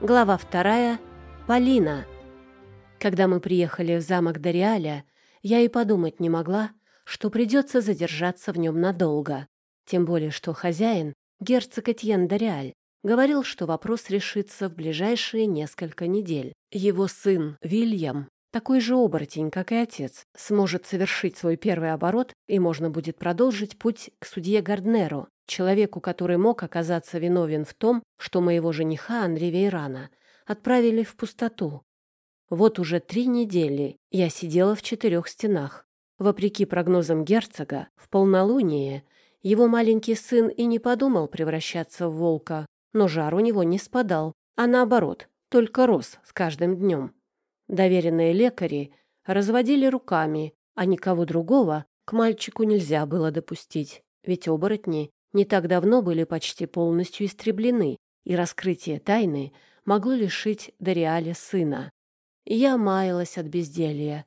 Глава вторая. Полина. Когда мы приехали в замок Дориаля, я и подумать не могла, что придется задержаться в нем надолго. Тем более, что хозяин, герцог Этьен Дориаль, говорил, что вопрос решится в ближайшие несколько недель. Его сын Вильям, такой же оборотень, как и отец, сможет совершить свой первый оборот, и можно будет продолжить путь к судье Гарднеру, человеку, который мог оказаться виновен в том, что моего жениха Андрея Вейрана отправили в пустоту. Вот уже три недели я сидела в четырех стенах. Вопреки прогнозам герцога, в полнолуние его маленький сын и не подумал превращаться в волка, но жар у него не спадал, а наоборот, только рос с каждым днем. Доверенные лекари разводили руками, а никого другого к мальчику нельзя было допустить, ведь оборотни не так давно были почти полностью истреблены, и раскрытие тайны могло лишить Дориаля сына. Я маялась от безделья.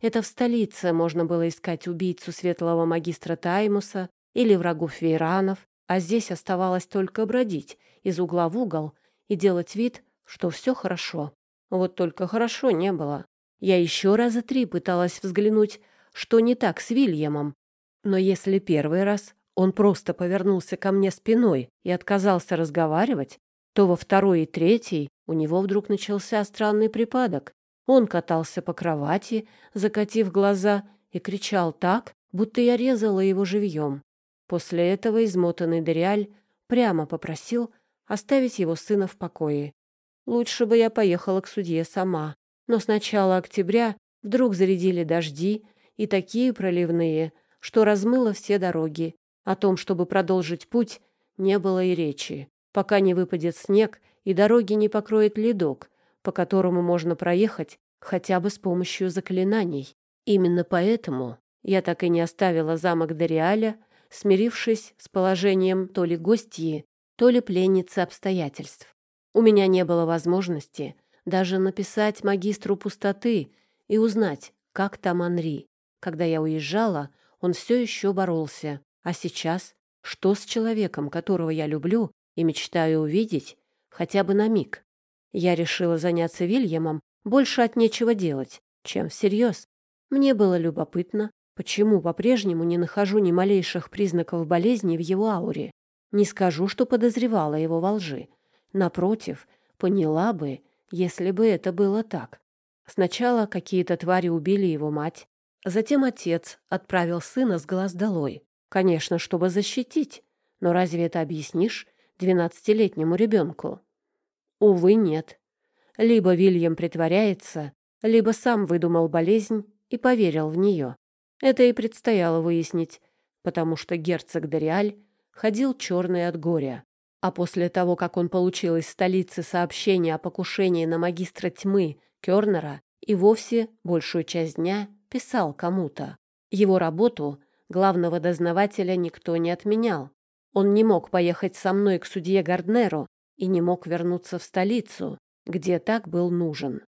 Это в столице можно было искать убийцу светлого магистра Таймуса или врагов Вейранов, а здесь оставалось только бродить из угла в угол и делать вид, что все хорошо. Вот только хорошо не было. Я еще раза три пыталась взглянуть, что не так с Вильямом. Но если первый раз он просто повернулся ко мне спиной и отказался разговаривать, то во второй и третий у него вдруг начался странный припадок. Он катался по кровати, закатив глаза, и кричал так, будто я резала его живьем. После этого измотанный Дориаль прямо попросил оставить его сына в покое. Лучше бы я поехала к судье сама. Но с начала октября вдруг зарядили дожди, и такие проливные, что размыло все дороги, о том, чтобы продолжить путь, не было и речи, пока не выпадет снег и дороги не покроет ледок, по которому можно проехать хотя бы с помощью заклинаний. Именно поэтому я так и не оставила замок Дориаля, смирившись с положением то ли гостьи, то ли пленницы обстоятельств. У меня не было возможности даже написать магистру пустоты и узнать, как там Анри. Когда я уезжала, он все еще боролся, а сейчас что с человеком, которого я люблю и мечтаю увидеть хотя бы на миг? Я решила заняться Вильямом больше от нечего делать, чем всерьез. Мне было любопытно, почему по-прежнему не нахожу ни малейших признаков болезни в его ауре. Не скажу, что подозревала его во лжи. Напротив, поняла бы, если бы это было так. Сначала какие-то твари убили его мать, затем отец отправил сына с глаз долой. Конечно, чтобы защитить. Но разве это объяснишь двенадцатилетнему ребенку? Увы, нет. Либо Вильям притворяется, либо сам выдумал болезнь и поверил в нее. Это и предстояло выяснить, потому что герцог Дориаль ходил черный от горя. А после того, как он получил из столицы сообщение о покушении на магистра тьмы Кёрнера, и вовсе большую часть дня писал кому-то. Его работу Главного дознавателя никто не отменял. Он не мог поехать со мной к судье Гарднеру и не мог вернуться в столицу, где так был нужен.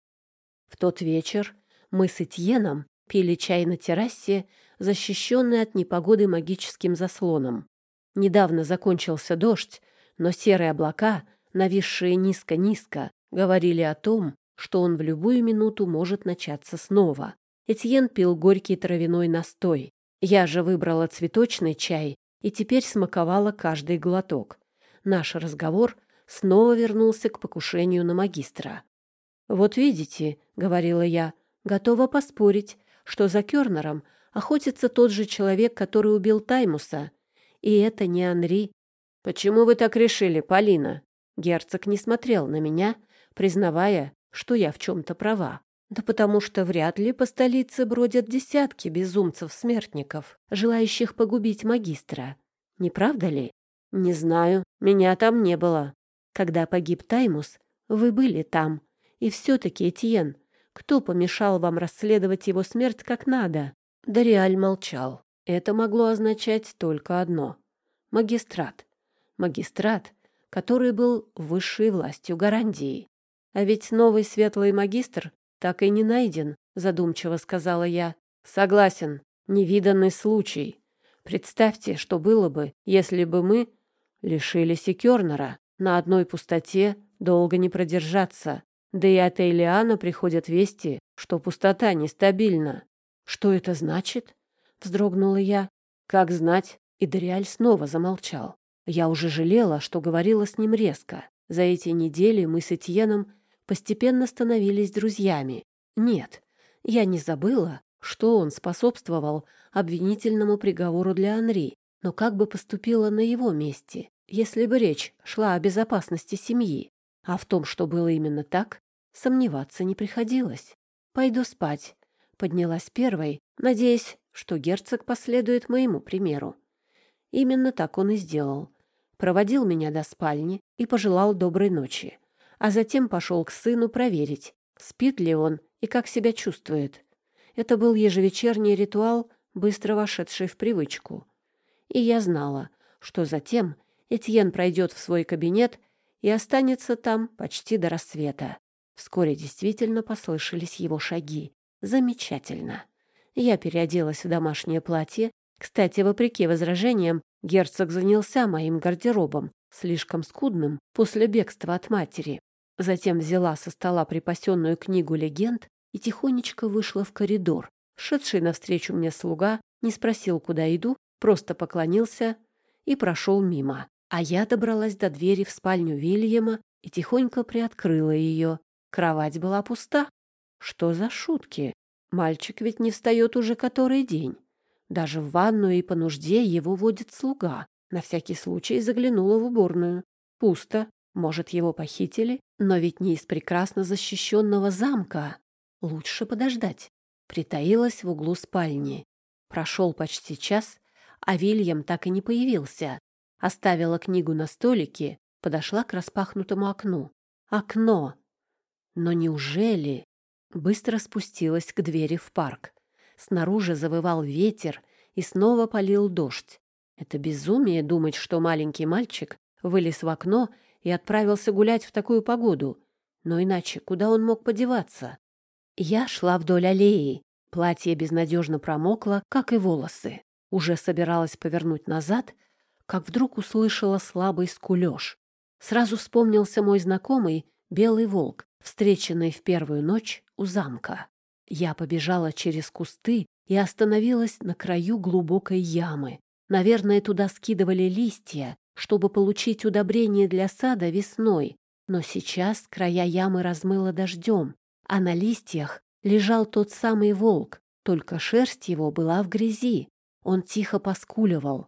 В тот вечер мы с Этьеном пили чай на террасе, защищенной от непогоды магическим заслоном. Недавно закончился дождь, но серые облака, нависшие низко-низко, говорили о том, что он в любую минуту может начаться снова. Этьен пил горький травяной настой, я же выбрала цветочный чай и теперь смаковала каждый глоток. Наш разговор снова вернулся к покушению на магистра. «Вот видите», — говорила я, — «готова поспорить, что за Кёрнером охотится тот же человек, который убил Таймуса. И это не Анри». «Почему вы так решили, Полина?» Герцог не смотрел на меня, признавая, что я в чем-то права. Да потому что вряд ли по столице бродят десятки безумцев-смертников, желающих погубить магистра. Не правда ли? Не знаю, меня там не было. Когда погиб Таймус, вы были там. И все-таки, Этьен, кто помешал вам расследовать его смерть как надо? Дориаль молчал. Это могло означать только одно. Магистрат. Магистрат, который был высшей властью Гарандии. А ведь новый светлый магистр так и не найден, задумчиво сказала я. Согласен, невиданный случай. Представьте, что было бы, если бы мы лишились и Кёрнера. На одной пустоте долго не продержаться. Да и от Эйлиана приходят вести, что пустота нестабильна. Что это значит? Вздрогнула я. Как знать? И Дориаль снова замолчал. Я уже жалела, что говорила с ним резко. За эти недели мы с Этьеном постепенно становились друзьями. Нет, я не забыла, что он способствовал обвинительному приговору для Анри, но как бы поступила на его месте, если бы речь шла о безопасности семьи? А в том, что было именно так, сомневаться не приходилось. «Пойду спать», — поднялась первой, надеясь, что герцог последует моему примеру. Именно так он и сделал. Проводил меня до спальни и пожелал доброй ночи, а затем пошел к сыну проверить, спит ли он и как себя чувствует. Это был ежевечерний ритуал, быстро вошедший в привычку. И я знала, что затем Этьен пройдет в свой кабинет и останется там почти до рассвета. Вскоре действительно послышались его шаги. Замечательно. Я переоделась в домашнее платье. Кстати, вопреки возражениям, герцог занялся моим гардеробом, слишком скудным после бегства от матери. Затем взяла со стола припасенную книгу легенд и тихонечко вышла в коридор. Шедший навстречу мне слуга не спросил, куда иду, просто поклонился и прошел мимо. А я добралась до двери в спальню Вильяма и тихонько приоткрыла ее. Кровать была пуста. Что за шутки? Мальчик ведь не встает уже который день. Даже в ванную и по нужде его водит слуга. На всякий случай заглянула в уборную. Пусто. Может, его похитили? Но ведь не из прекрасно защищенного замка. Лучше подождать. Притаилась в углу спальни. Прошел почти час, а Вильям так и не появился. Оставила книгу на столике, подошла к распахнутому окну. Окно! Но неужели... Быстро спустилась к двери в парк. Снаружи завывал ветер и снова полил дождь. Это безумие думать, что маленький мальчик вылез в окно и отправился гулять в такую погоду. Но иначе куда он мог подеваться? Я шла вдоль аллеи. Платье безнадежно промокло, как и волосы. Уже собиралась повернуть назад, как вдруг услышала слабый скулёж. Сразу вспомнился мой знакомый белый волк, встреченный в первую ночь у замка. Я побежала через кусты и остановилась на краю глубокой ямы. Наверное, туда скидывали листья, чтобы получить удобрение для сада весной. Но сейчас края ямы размыло дождем, а на листьях лежал тот самый волк, только шерсть его была в грязи. Он тихо поскуливал.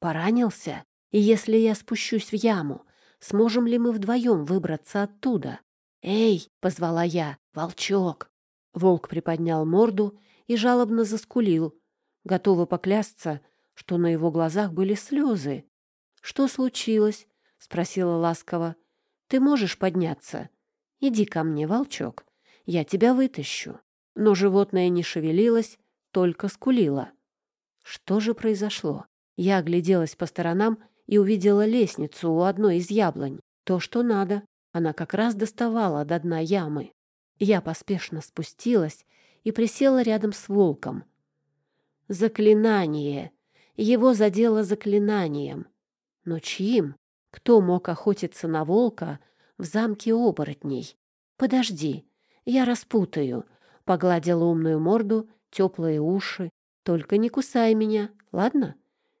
Поранился? И если я спущусь в яму, сможем ли мы вдвоем выбраться оттуда? «Эй!» — позвала я. «Волчок!» Волк приподнял морду и жалобно заскулил, готова поклясться, что на его глазах были слезы. «Что случилось?» — спросила ласково. «Ты можешь подняться? Иди ко мне, волчок. Я тебя вытащу». Но животное не шевелилось, только скулило. Что же произошло? Я огляделась по сторонам и увидела лестницу у одной из яблонь. То, что надо. Она как раз доставала до дна ямы. Я поспешно спустилась и присела рядом с волком. Заклинание. Его задело заклинанием. Но чьим? Кто мог охотиться на волка в замке оборотней? Подожди, я распутаю. Погладила умную морду, теплые уши. Только не кусай меня, ладно?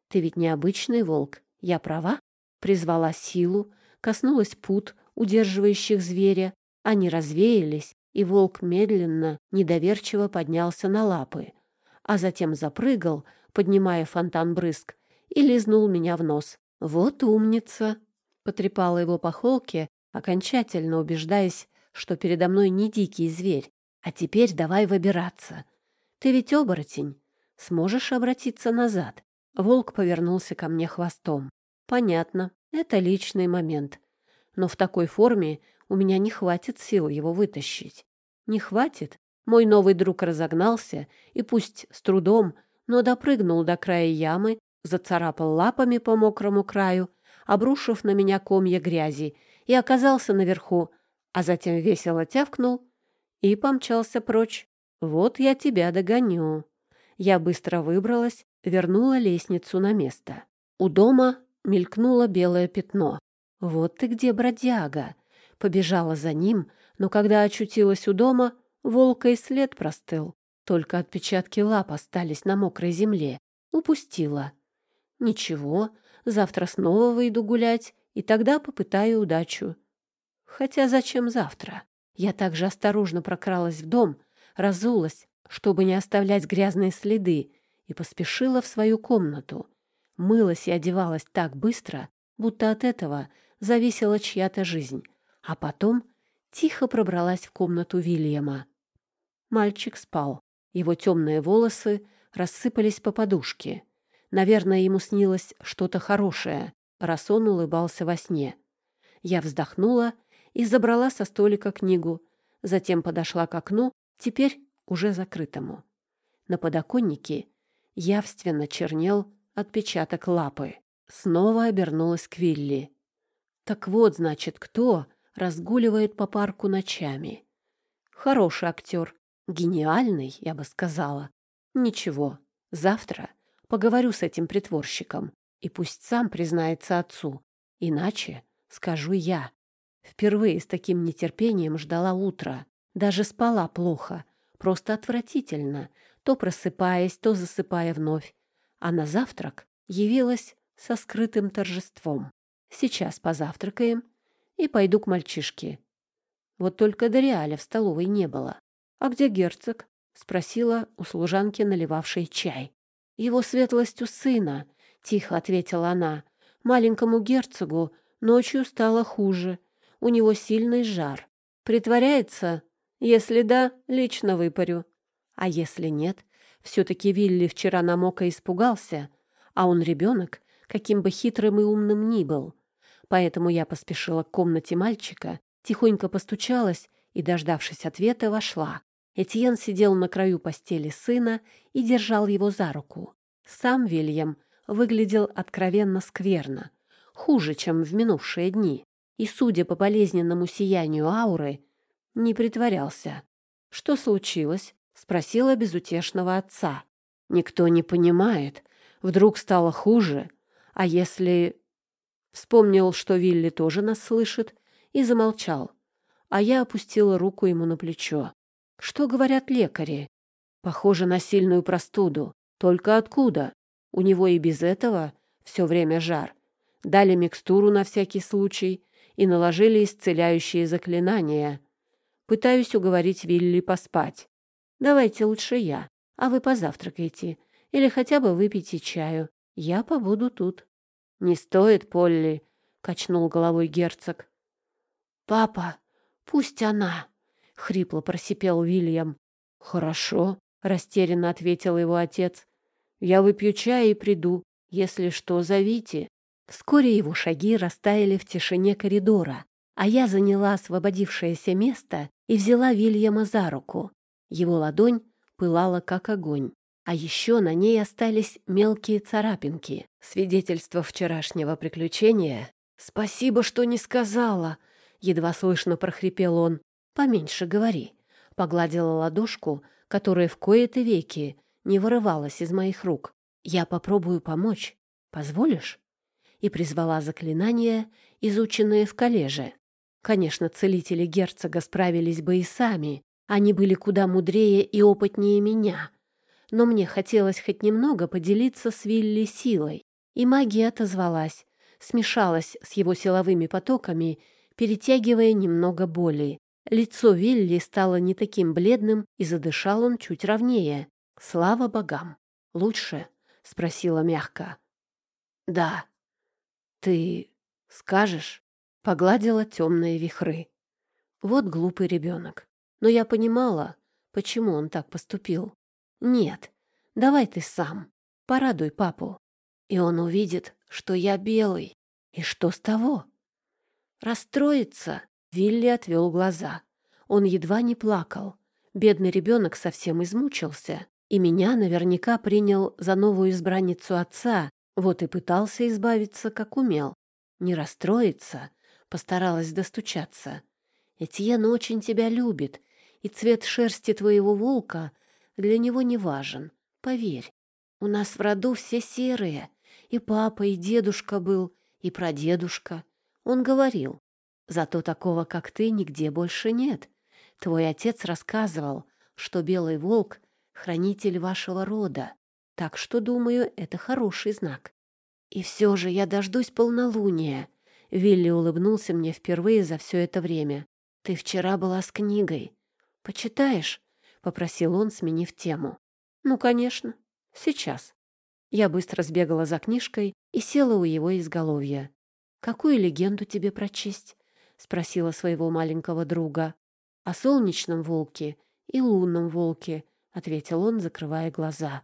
Ты ведь необычный волк, я права? Призвала силу, коснулась пут, удерживающих зверя. Они развеялись, и волк медленно, недоверчиво поднялся на лапы, а затем запрыгал, поднимая фонтан брызг, и лизнул меня в нос. «Вот умница!» — потрепала его по холке, окончательно убеждаясь, что передо мной не дикий зверь. «А теперь давай выбираться. Ты ведь оборотень. Сможешь обратиться назад?» Волк повернулся ко мне хвостом. Понятно, это личный момент. Но в такой форме у меня не хватит сил его вытащить. Не хватит? Мой новый друг разогнался и пусть с трудом, но допрыгнул до края ямы, зацарапал лапами по мокрому краю, обрушив на меня комья грязи, и оказался наверху, а затем весело тявкнул и помчался прочь. «Вот я тебя догоню». Я быстро выбралась, вернула лестницу на место. У дома мелькнуло белое пятно. Вот ты где, бродяга! Побежала за ним, но когда очутилась у дома, волка и след простыл. Только отпечатки лап остались на мокрой земле. Упустила. Ничего, завтра снова выйду гулять, и тогда попытаю удачу. Хотя зачем завтра? Я также осторожно прокралась в дом, разулась, чтобы не оставлять грязные следы, и поспешила в свою комнату. Мылась и одевалась так быстро, будто от этого зависела чья-то жизнь, а потом тихо пробралась в комнату Вильяма. Мальчик спал. Его темные волосы рассыпались по подушке. Наверное, ему снилось что-то хорошее, раз он улыбался во сне. Я вздохнула и забрала со столика книгу, затем подошла к окну, теперь уже закрытому. На подоконнике явственно чернел отпечаток лапы. Снова обернулась к Вилли. Так вот, значит, кто разгуливает по парку ночами. Хороший актер, гениальный, я бы сказала. Ничего, завтра поговорю с этим притворщиком, и пусть сам признается отцу. Иначе скажу я. Впервые с таким нетерпением ждала утра. Даже спала плохо, просто отвратительно, то просыпаясь, то засыпая вновь. А на завтрак явилась со скрытым торжеством. Сейчас позавтракаем и пойду к мальчишке. Вот только Дориаля в столовой не было. «А где герцог?» — спросила у служанки, наливавшей чай. «Его светлость у сына», — тихо ответила она. «Маленькому герцогу ночью стало хуже. У него сильный жар. Притворяется? Если да, лично выпарю. А если нет, все-таки Вилли вчера намок и испугался, а он ребенок, каким бы хитрым и умным ни был. Поэтому я поспешила к комнате мальчика, тихонько постучалась и, дождавшись ответа, вошла. Этьен сидел на краю постели сына и держал его за руку. Сам Вильям выглядел откровенно скверно, хуже, чем в минувшие дни, и, судя по болезненному сиянию ауры, не притворялся. «Что случилось?» — спросила безутешного отца. «Никто не понимает. Вдруг стало хуже. А если Вспомнил, что Вилли тоже нас слышит, и замолчал. А я опустила руку ему на плечо. Что говорят лекари? Похоже на сильную простуду. Только откуда? У него и без этого все время жар. Дали микстуру на всякий случай и наложили исцеляющие заклинания. Пытаюсь уговорить Вилли поспать. Давайте лучше я, а вы позавтракайте или хотя бы выпейте чаю. Я побуду тут. «Не стоит, Полли», — качнул головой герцог. «Папа, пусть она», — хрипло просипел Уильям. «Хорошо», — растерянно ответил его отец. «Я выпью чай и приду. Если что, зовите». Вскоре его шаги растаяли в тишине коридора, а я заняла освободившееся место и взяла Вильяма за руку. Его ладонь пылала, как огонь. А еще на ней остались мелкие царапинки, свидетельство вчерашнего приключения. «Спасибо, что не сказала!» — едва слышно прохрипел он. «Поменьше говори», — погладила ладошку, которая в кои-то веки не вырывалась из моих рук. «Я попробую помочь. Позволишь?» И призвала заклинания, изученные в коллеже. Конечно, целители герцога справились бы и сами. Они были куда мудрее и опытнее меня но мне хотелось хоть немного поделиться с Вилли силой. И магия отозвалась, смешалась с его силовыми потоками, перетягивая немного боли. Лицо Вилли стало не таким бледным, и задышал он чуть ровнее. «Слава богам! Лучше?» — спросила мягко. «Да. Ты скажешь?» — погладила темные вихры. Вот глупый ребенок. Но я понимала, почему он так поступил. Нет, давай ты сам. Порадуй папу. И он увидит, что я белый. И что с того? Расстроится. Вилли отвел глаза. Он едва не плакал. Бедный ребенок совсем измучился. И меня наверняка принял за новую избранницу отца, вот и пытался избавиться, как умел. Не расстроиться, постаралась достучаться. Этьен очень тебя любит, и цвет шерсти твоего волка для него не важен. Поверь, у нас в роду все серые. И папа, и дедушка был, и прадедушка. Он говорил, «Зато такого, как ты, нигде больше нет. Твой отец рассказывал, что белый волк — хранитель вашего рода, так что, думаю, это хороший знак. И все же я дождусь полнолуния». Вилли улыбнулся мне впервые за все это время. «Ты вчера была с книгой. Почитаешь?» — попросил он, сменив тему. «Ну, конечно. Сейчас». Я быстро сбегала за книжкой и села у его изголовья. «Какую легенду тебе прочесть?» — спросила своего маленького друга. «О солнечном волке и лунном волке», — ответил он, закрывая глаза.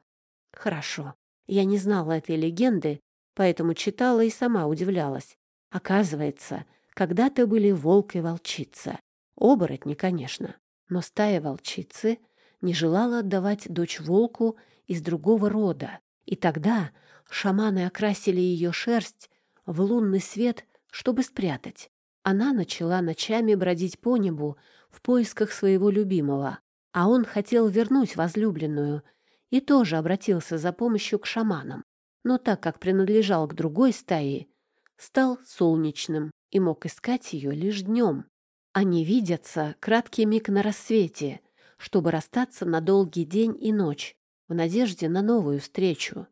«Хорошо. Я не знала этой легенды, поэтому читала и сама удивлялась. Оказывается, когда-то были волк и волчица. Оборотни, конечно. Но стая волчицы не желала отдавать дочь волку из другого рода. И тогда шаманы окрасили ее шерсть в лунный свет, чтобы спрятать. Она начала ночами бродить по небу в поисках своего любимого, а он хотел вернуть возлюбленную и тоже обратился за помощью к шаманам. Но так как принадлежал к другой стае, стал солнечным и мог искать ее лишь днем. Они видятся краткий миг на рассвете, чтобы расстаться на долгий день и ночь, в надежде на новую встречу.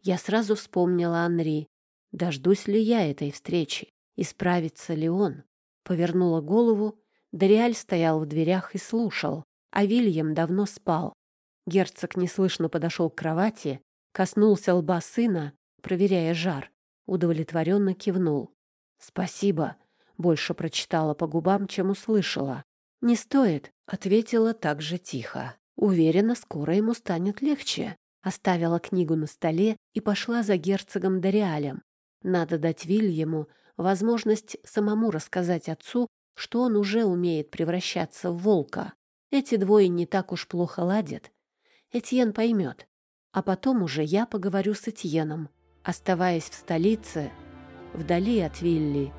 Я сразу вспомнила Анри. Дождусь ли я этой встречи? И справится ли он? Повернула голову. Дориаль стоял в дверях и слушал, а Вильям давно спал. Герцог неслышно подошел к кровати, коснулся лба сына, проверяя жар. Удовлетворенно кивнул. «Спасибо», больше прочитала по губам, чем услышала. «Не стоит», — ответила так же тихо. «Уверена, скоро ему станет легче». Оставила книгу на столе и пошла за герцогом Дориалем. Надо дать Вильяму возможность самому рассказать отцу, что он уже умеет превращаться в волка. Эти двое не так уж плохо ладят. Этьен поймет. А потом уже я поговорю с Этьеном. Оставаясь в столице, вдали от Вилли,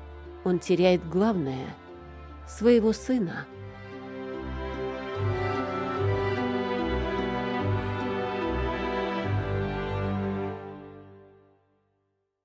он теряет главное — своего сына —